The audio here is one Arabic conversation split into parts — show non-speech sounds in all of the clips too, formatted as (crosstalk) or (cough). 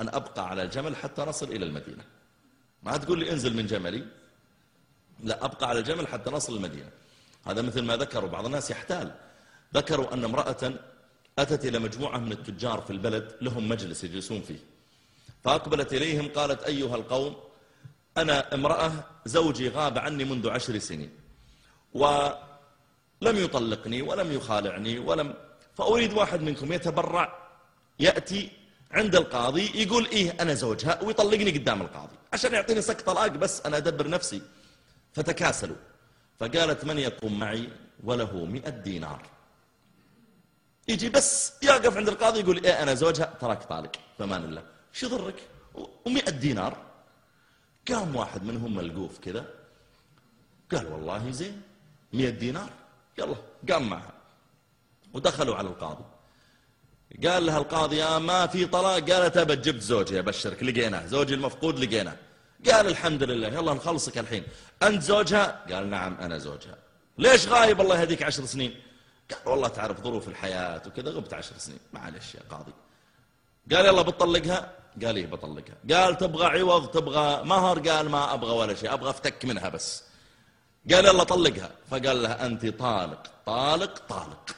أن أبقى على الجمل حتى نصل إلى المدينة. ما تقول لي انزل من جملي؟ لا أبقى على الجمل حتى نصل المدينة. هذا مثل ما ذكروا بعض الناس يحتال. ذكروا أن امرأة أتت إلى مجموعة من التجار في البلد لهم مجلس يجلسون فيه. فأقبلت إليهم قالت أيها القوم أنا امرأة زوجي غاب عني منذ عشر سنين ولم يطلقني ولم يخالعني ولم فأريد واحد منكم يتبرع يأتي عند القاضي يقول إيه أنا زوجها ويطلقني قدام القاضي عشان يعطيني سك طلاق بس أنا أدبر نفسي. فتكاسلوا. فقالت من يقوم معي؟ وله مئة دينار. يجي بس يقف عند القاضي يقول إيه أنا زوجها؟ تراك طالق. فمان الله. شو ضرك ومئة دينار. قام واحد منهم ملقوف كذا. قال والله زين مئة دينار. يلا قام معها ودخلوا على القاضي. قال لها القاضي يا ما في طلاق. قالت أبد جبت زوجي أبشرك. لقيناه زوجي المفقود لقيناه قال الحمد لله يلا نخلصك الحين. أنت زوجها؟ قال نعم أنا زوجها. ليش غايب الله يهديك عشر سنين؟ قال والله تعرف ظروف الحياة وكذا غبت عشر سنين. معلش يا قاضي. قال يلا بتطلقها قال إيه بطلقها. قال تبغى عوض تبغى مهر. قال ما أبغى ولا شيء أبغى أفتك منها بس. قال يلا طلقها. فقال لها أنت طالق طالق طالق.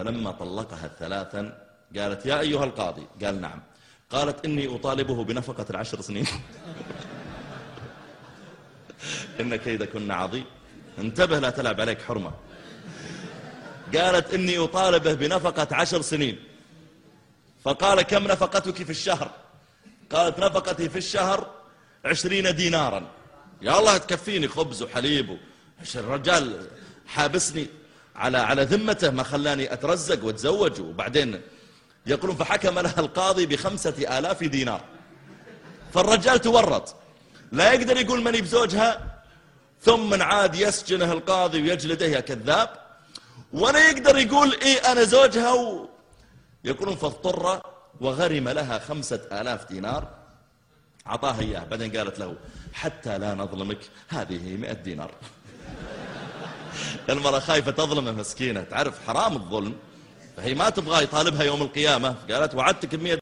فلما طلقها الثلاثا قالت يا أيها القاضي. قال نعم. قالت إني أطالبه بنفقة العشر سنين. (laughs) إن كيدكن عظيم انتبه لا تلعب عليك حرمة. قالت إني أطالبه بنفقة عشر سنين. فقال كم نفقتك في الشهر؟ قالت نفقتي في الشهر عشرين دينارا. يا الله تكفيني خبز وحليب الرجال حابسني. على على ذمته ما خلاني أترزق وأتزوج. وبعدين يقولون فحكم لها القاضي بخمسة آلاف دينار. فالرجال تورط. لا يقدر يقول مني بزوجها ثم عاد يسجنه القاضي ويجلده يا كذاب. ولا يقدر يقول إيه أنا زوجها و... يقولون فاضطر وغرم لها خمسة آلاف دينار. أعطاها إياه بعدين قالت له حتى لا نظلمك هذه مئة دينار. المرأة خايفة تظلمه مسكينة تعرف حرام الظلم فهي ما تبغى يطالبها يوم القيامة. قالت وعدتك بمئة